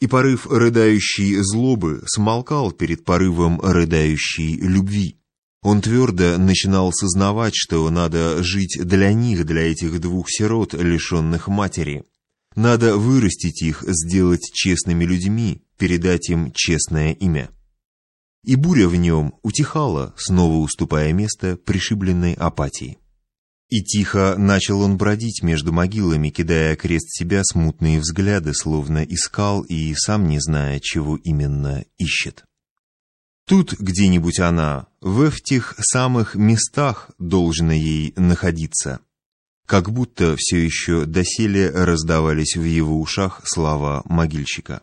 И порыв рыдающей злобы смолкал перед порывом рыдающей любви. Он твердо начинал сознавать, что надо жить для них, для этих двух сирот, лишенных матери. Надо вырастить их, сделать честными людьми, передать им честное имя. И буря в нем утихала, снова уступая место пришибленной апатии. И тихо начал он бродить между могилами, кидая крест себя смутные взгляды, словно искал и сам не зная, чего именно ищет. Тут где-нибудь она, в этих самых местах должна ей находиться. Как будто все еще доселе раздавались в его ушах слова могильщика.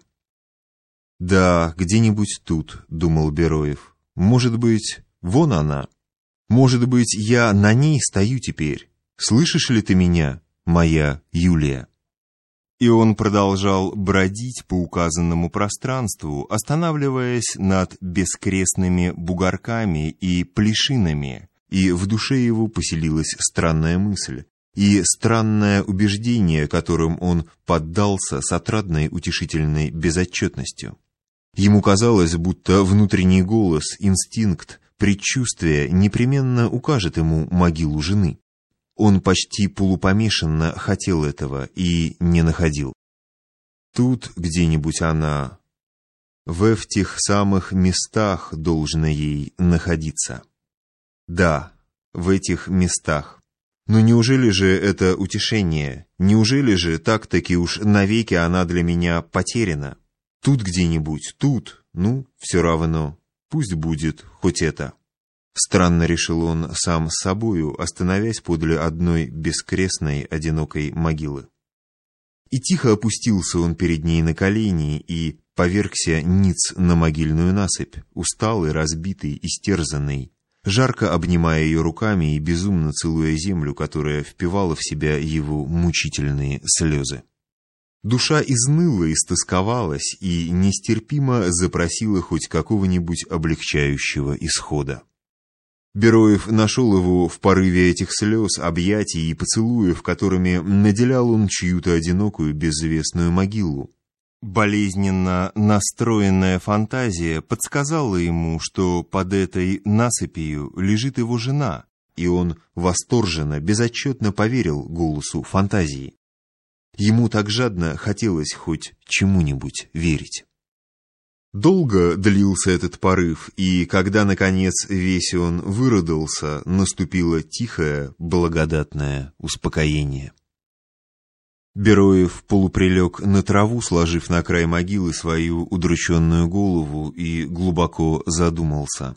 «Да, где-нибудь тут», — думал Бероев. «Может быть, вон она». Может быть, я на ней стою теперь. Слышишь ли ты меня, моя Юлия?» И он продолжал бродить по указанному пространству, останавливаясь над бескрестными бугорками и плешинами, и в душе его поселилась странная мысль и странное убеждение, которым он поддался с отрадной утешительной безотчетностью. Ему казалось, будто внутренний голос, инстинкт, предчувствие непременно укажет ему могилу жены. Он почти полупомешанно хотел этого и не находил. Тут где-нибудь она, в этих самых местах должна ей находиться. Да, в этих местах. Но неужели же это утешение? Неужели же так-таки уж навеки она для меня потеряна? Тут где-нибудь, тут, ну, все равно. Пусть будет хоть это. Странно решил он сам с собою, остановясь подле одной бескрестной одинокой могилы. И тихо опустился он перед ней на колени и повергся ниц на могильную насыпь, усталый, разбитый, истерзанный, жарко обнимая ее руками и безумно целуя землю, которая впивала в себя его мучительные слезы. Душа изныла, истосковалась и нестерпимо запросила хоть какого-нибудь облегчающего исхода. Бероев нашел его в порыве этих слез, объятий и поцелуев, которыми наделял он чью-то одинокую безвестную могилу. Болезненно настроенная фантазия подсказала ему, что под этой насыпью лежит его жена, и он восторженно, безотчетно поверил голосу фантазии. Ему так жадно хотелось хоть чему-нибудь верить. Долго длился этот порыв, и когда, наконец, весь он выродился, наступило тихое, благодатное успокоение. Бероев полуприлег на траву, сложив на край могилы свою удрученную голову, и глубоко задумался.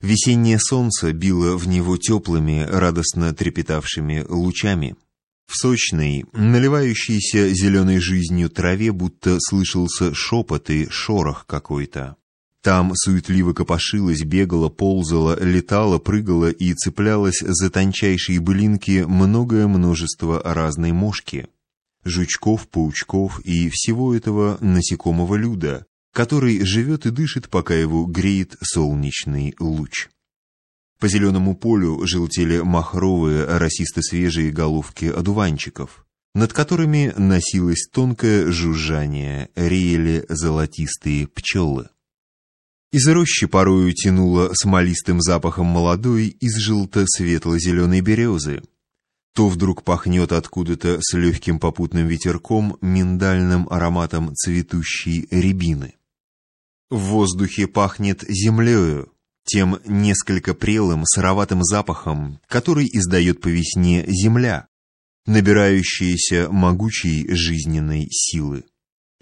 Весеннее солнце било в него теплыми, радостно трепетавшими лучами. В сочной, наливающейся зеленой жизнью траве будто слышался шепот и шорох какой-то. Там суетливо копошилась, бегала, ползала, летала, прыгала и цеплялась за тончайшие былинки многое множество разной мошки. Жучков, паучков и всего этого насекомого люда, который живет и дышит, пока его греет солнечный луч. По зеленому полю желтели махровые, росисто-свежие головки одуванчиков, над которыми носилось тонкое жужжание, реяли золотистые пчелы. Из рощи порою тянуло смолистым запахом молодой из желто-светло-зеленой березы. То вдруг пахнет откуда-то с легким попутным ветерком миндальным ароматом цветущей рябины. В воздухе пахнет землею, тем несколько прелым сыроватым запахом, который издает по весне земля, набирающаяся могучей жизненной силы.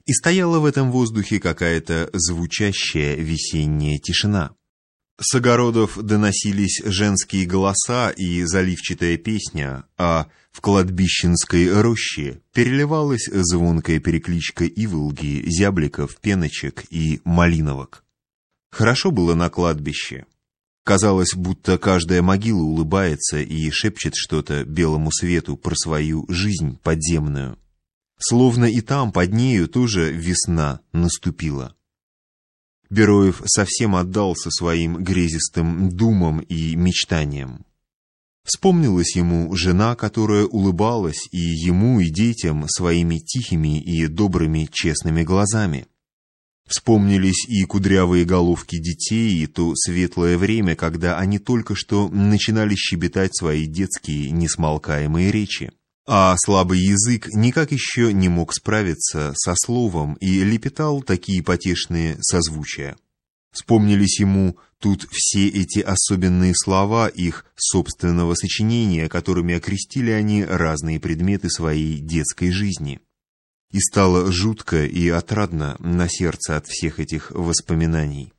И стояла в этом воздухе какая-то звучащая весенняя тишина. С огородов доносились женские голоса и заливчатая песня, а в кладбищенской роще переливалась звонкая перекличка иволги, зябликов, пеночек и малиновок. Хорошо было на кладбище. Казалось, будто каждая могила улыбается и шепчет что-то белому свету про свою жизнь подземную. Словно и там, под нею, тоже весна наступила. Бероев совсем отдался своим грезистым думам и мечтаниям. Вспомнилась ему жена, которая улыбалась и ему, и детям своими тихими и добрыми честными глазами. Вспомнились и кудрявые головки детей, и то светлое время, когда они только что начинали щебетать свои детские несмолкаемые речи. А слабый язык никак еще не мог справиться со словом и лепетал такие потешные созвучия. Вспомнились ему тут все эти особенные слова их собственного сочинения, которыми окрестили они разные предметы своей детской жизни. И стало жутко и отрадно на сердце от всех этих воспоминаний.